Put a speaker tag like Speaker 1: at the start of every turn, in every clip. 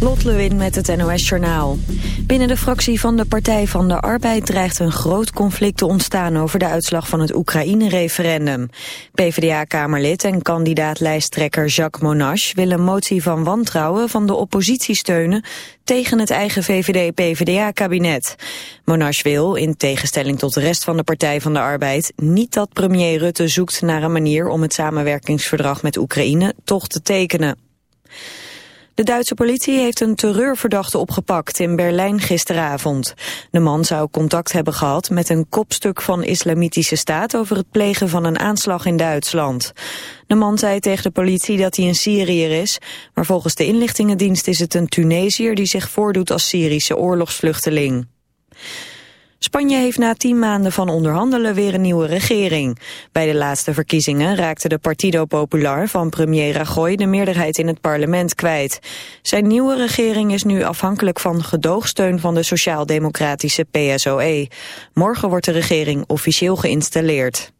Speaker 1: Lot Lewin met het NOS Journaal. Binnen de fractie van de Partij van de Arbeid dreigt een groot conflict te ontstaan over de uitslag van het Oekraïne-referendum. PvdA-kamerlid en kandidaat-lijsttrekker Jacques Monash willen een motie van wantrouwen van de oppositie steunen tegen het eigen VVD-PvdA-kabinet. Monash wil, in tegenstelling tot de rest van de Partij van de Arbeid, niet dat premier Rutte zoekt naar een manier om het samenwerkingsverdrag met Oekraïne toch te tekenen. De Duitse politie heeft een terreurverdachte opgepakt in Berlijn gisteravond. De man zou contact hebben gehad met een kopstuk van islamitische staat over het plegen van een aanslag in Duitsland. De man zei tegen de politie dat hij een Syriër is, maar volgens de inlichtingendienst is het een Tunesiër die zich voordoet als Syrische oorlogsvluchteling. Spanje heeft na tien maanden van onderhandelen weer een nieuwe regering. Bij de laatste verkiezingen raakte de Partido Popular van premier Rajoy de meerderheid in het parlement kwijt. Zijn nieuwe regering is nu afhankelijk van gedoogsteun van de sociaal-democratische PSOE. Morgen wordt de regering officieel geïnstalleerd.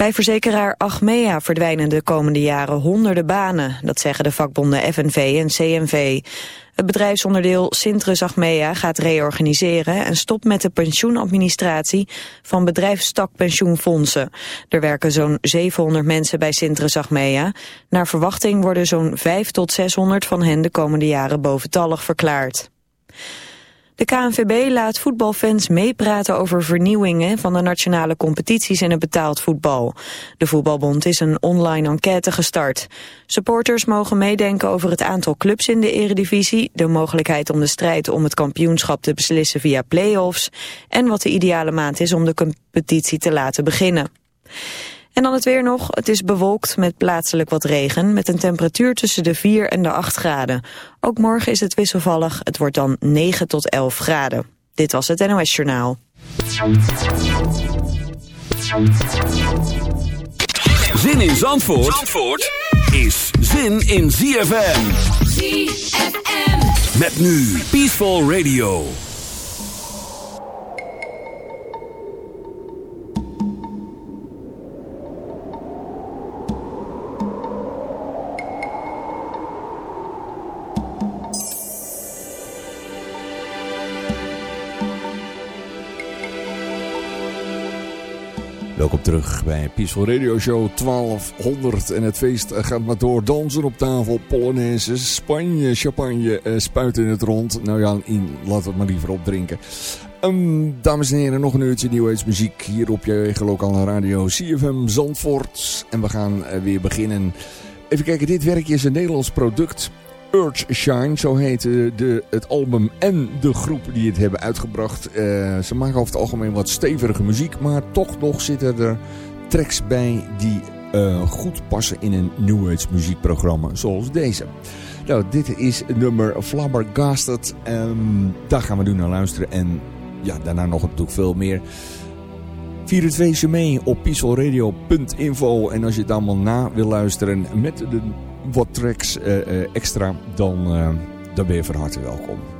Speaker 1: Bij verzekeraar Achmea verdwijnen de komende jaren honderden banen. Dat zeggen de vakbonden FNV en CNV. Het bedrijfsonderdeel Sintrus Achmea gaat reorganiseren... en stopt met de pensioenadministratie van bedrijfstakpensioenfondsen. Er werken zo'n 700 mensen bij Sintrus Achmea. Naar verwachting worden zo'n 5 tot 600 van hen de komende jaren boventallig verklaard. De KNVB laat voetbalfans meepraten over vernieuwingen van de nationale competities in het betaald voetbal. De Voetbalbond is een online enquête gestart. Supporters mogen meedenken over het aantal clubs in de eredivisie, de mogelijkheid om de strijd om het kampioenschap te beslissen via play-offs en wat de ideale maand is om de competitie te laten beginnen. En dan het weer nog. Het is bewolkt met plaatselijk wat regen... met een temperatuur tussen de 4 en de 8 graden. Ook morgen is het wisselvallig. Het wordt dan 9 tot 11 graden. Dit was het NOS Journaal.
Speaker 2: Zin in Zandvoort, Zandvoort is zin in ZFM. ZFM. Met nu Peaceful Radio.
Speaker 3: Welkom terug bij Peaceful Radio Show 1200. En het feest gaat maar door. Dansen op tafel, Polonaise, Spanje, champagne, uh, spuiten in het rond. Nou ja, in, laten we het maar liever opdrinken. Um, dames en heren, nog een uurtje nieuwheidsmuziek hier op je eigen lokale radio CFM Zandvoort. En we gaan uh, weer beginnen. Even kijken, dit werkje is een Nederlands product. Urge Shine, zo heet de, het album en de groep die het hebben uitgebracht. Uh, ze maken over het algemeen wat stevige muziek, maar toch nog zitten er tracks bij die uh, goed passen in een New Age muziekprogramma zoals deze. Nou, dit is nummer Flabbergasted. Um, daar gaan we nu naar luisteren en ja, daarna nog natuurlijk veel meer. Vier het feestje mee op peacefulradio.info en als je het allemaal na wil luisteren met de wat tracks uh, uh, extra, dan, uh, dan ben je van harte welkom.